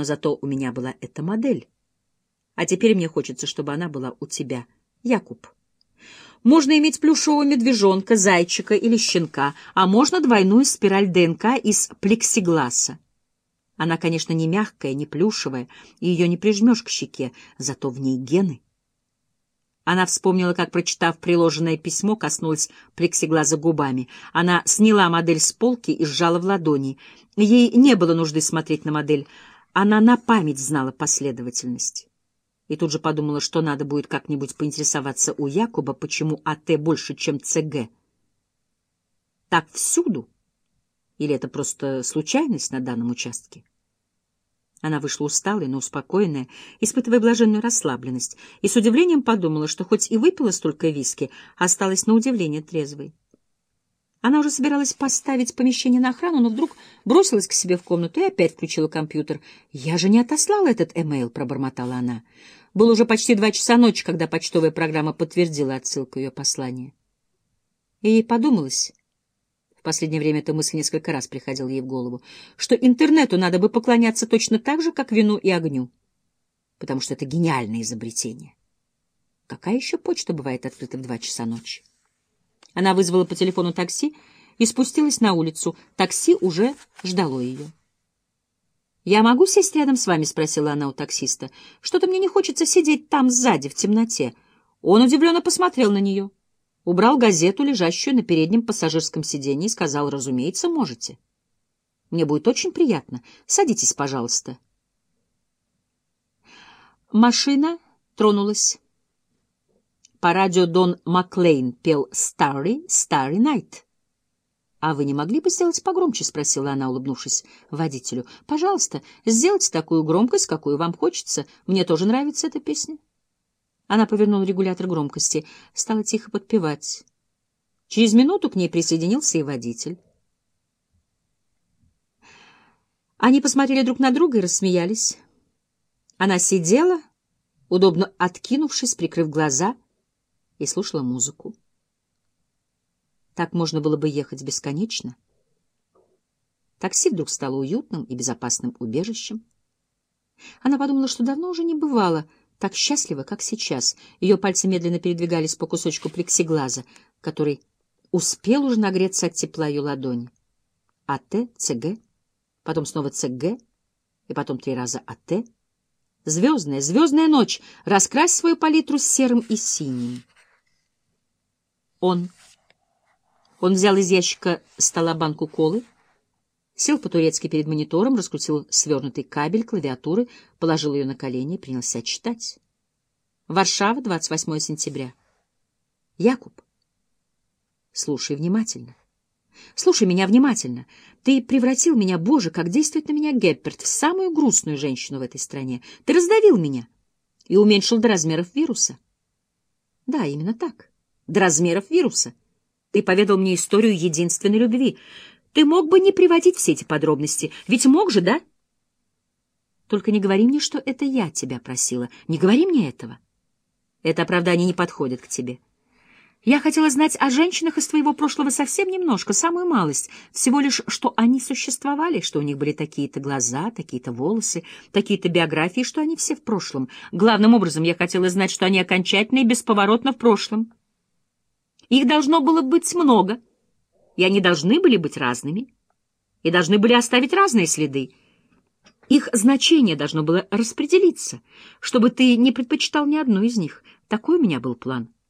но зато у меня была эта модель. А теперь мне хочется, чтобы она была у тебя, Якуб. Можно иметь плюшевого медвежонка, зайчика или щенка, а можно двойную спираль ДНК из плексигласа. Она, конечно, не мягкая, не плюшевая, и ее не прижмешь к щеке, зато в ней гены. Она вспомнила, как, прочитав приложенное письмо, коснулась плексиглаза губами. Она сняла модель с полки и сжала в ладони. Ей не было нужды смотреть на модель. Она на память знала последовательность и тут же подумала, что надо будет как-нибудь поинтересоваться у Якуба, почему АТ больше, чем ЦГ. Так всюду? Или это просто случайность на данном участке? Она вышла усталая, но успокоенная, испытывая блаженную расслабленность, и с удивлением подумала, что хоть и выпила столько виски, осталась на удивление трезвой. Она уже собиралась поставить помещение на охрану, но вдруг бросилась к себе в комнату и опять включила компьютер. «Я же не отослала этот эмейл», — пробормотала она. Было уже почти два часа ночи, когда почтовая программа подтвердила отсылку ее послания. И ей подумалось, в последнее время эта мысль несколько раз приходила ей в голову, что интернету надо бы поклоняться точно так же, как вину и огню, потому что это гениальное изобретение. Какая еще почта бывает открыта в два часа ночи? Она вызвала по телефону такси и спустилась на улицу. Такси уже ждало ее. «Я могу сесть рядом с вами?» — спросила она у таксиста. «Что-то мне не хочется сидеть там сзади, в темноте». Он удивленно посмотрел на нее, убрал газету, лежащую на переднем пассажирском сиденье, и сказал, «Разумеется, можете. Мне будет очень приятно. Садитесь, пожалуйста». Машина тронулась. По радио Дон Маклейн пел «Starry, Starry Night». «А вы не могли бы сделать погромче?» — спросила она, улыбнувшись водителю. «Пожалуйста, сделайте такую громкость, какую вам хочется. Мне тоже нравится эта песня». Она повернула регулятор громкости, стала тихо подпевать. Через минуту к ней присоединился и водитель. Они посмотрели друг на друга и рассмеялись. Она сидела, удобно откинувшись, прикрыв глаза, и слушала музыку. Так можно было бы ехать бесконечно. Такси вдруг стало уютным и безопасным убежищем. Она подумала, что давно уже не бывало так счастливо, как сейчас. Ее пальцы медленно передвигались по кусочку плексиглаза, который успел уже нагреться от тепла ее ладони. АТ, ЦГ, потом снова ЦГ, и потом три раза АТ. Звездная, звездная ночь, раскрась свою палитру серым и синим. Он он взял из ящика стола банку колы, сел по-турецки перед монитором, раскрутил свернутый кабель клавиатуры, положил ее на колени и принялся читать. Варшава, 28 сентября. Якуб, слушай внимательно. Слушай меня внимательно. Ты превратил меня, Боже, как действует на меня Гепперт, в самую грустную женщину в этой стране. Ты раздавил меня и уменьшил до размеров вируса. Да, именно так. До размеров вируса. Ты поведал мне историю единственной любви. Ты мог бы не приводить все эти подробности, ведь мог же, да? Только не говори мне, что это я тебя просила. Не говори мне этого. Это оправдание не подходит к тебе. Я хотела знать о женщинах из твоего прошлого совсем немножко, самую малость. Всего лишь, что они существовали, что у них были такие-то глаза, такие-то волосы, такие-то биографии, что они все в прошлом. Главным образом я хотела знать, что они окончательно и бесповоротно в прошлом. Их должно было быть много, и они должны были быть разными, и должны были оставить разные следы. Их значение должно было распределиться, чтобы ты не предпочитал ни одну из них. Такой у меня был план.